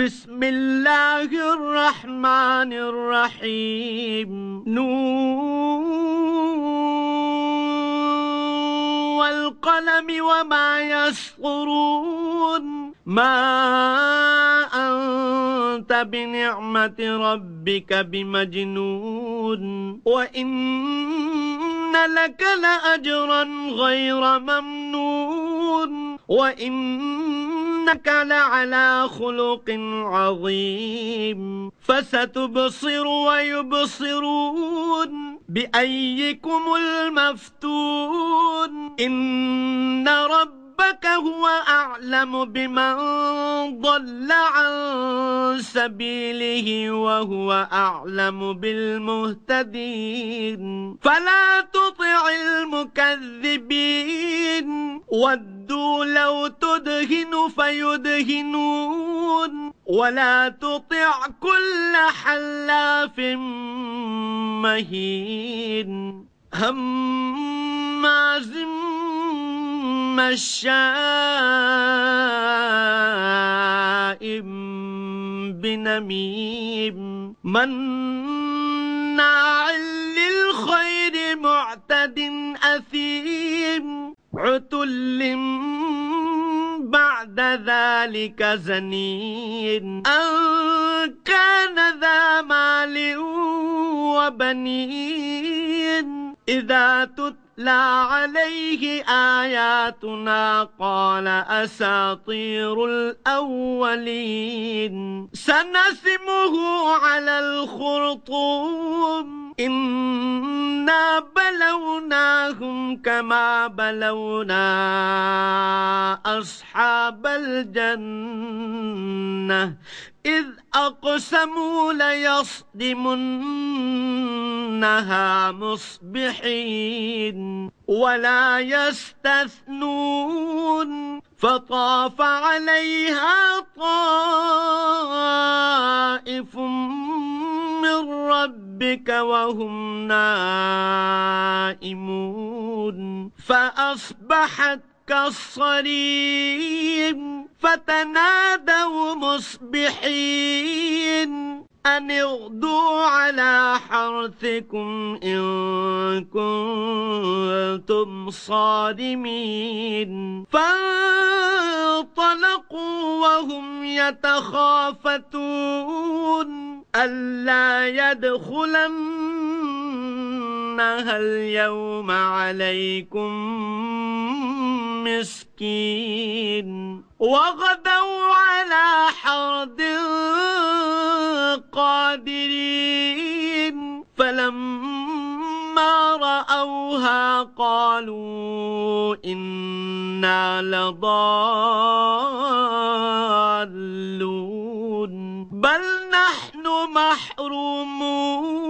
بسم الله الرحمن الرحيم. نون والقلم وما يسطرون. ما أنت بنعمة ربك بمجنون. وإن لك لأجرا غير ممنون. وإنك لعلى خلق عظيم فستبصر ويبصرون بأيكم المفتون إن رب ربك هو أعلم بمن ضل عن سبيله وهو أعلم بالمهتدين. فلا تطع المكذبين. ودوا لو تدهن فيدهنون. ولا تطع كل حلاف مهين. هماز مشاء. بنميم مناع للخير معتد أثيم عتل بعد ذلك زنين أن كان ذا مال وبنين إذا تتلى عليه آياتنا قال أساطير الأولين. سنسمه على الخرطوم. إنا بلوناهم كما بلونا أصحاب الجنة. إذ أقسموا ليصدمنها مصبحين ولا يستثنون فطاف عليها طائف من ربك وهم نائمون فأصبحت كالصريم فتنادوا مصبحين أن اغدوا على حرثكم إن كنتم صادمين. فانطلقوا وهم يتخافتون. ألا يدخلنها اليوم عليكم مسكين وغدوا على حرد قادرين فلما رأوها قالوا إنا لضالون بل نحن محرومون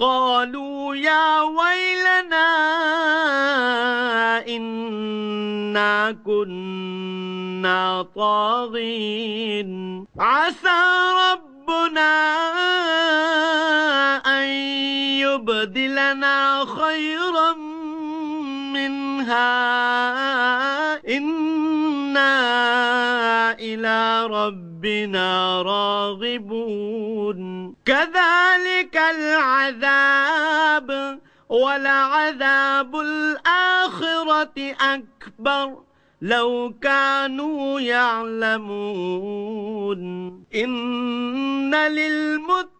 قالوا يا ويلنا إنا كنا طاغين. عسى ربنا أن يبدلنا خيرا منها. إلى ربنا راغبون. كذلك العذاب ولعذاب الآخرة أكبر. لو كانوا يعلمون. إن للمتقين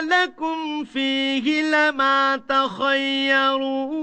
لكم فيه لما تخيرون.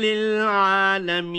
للعالمين.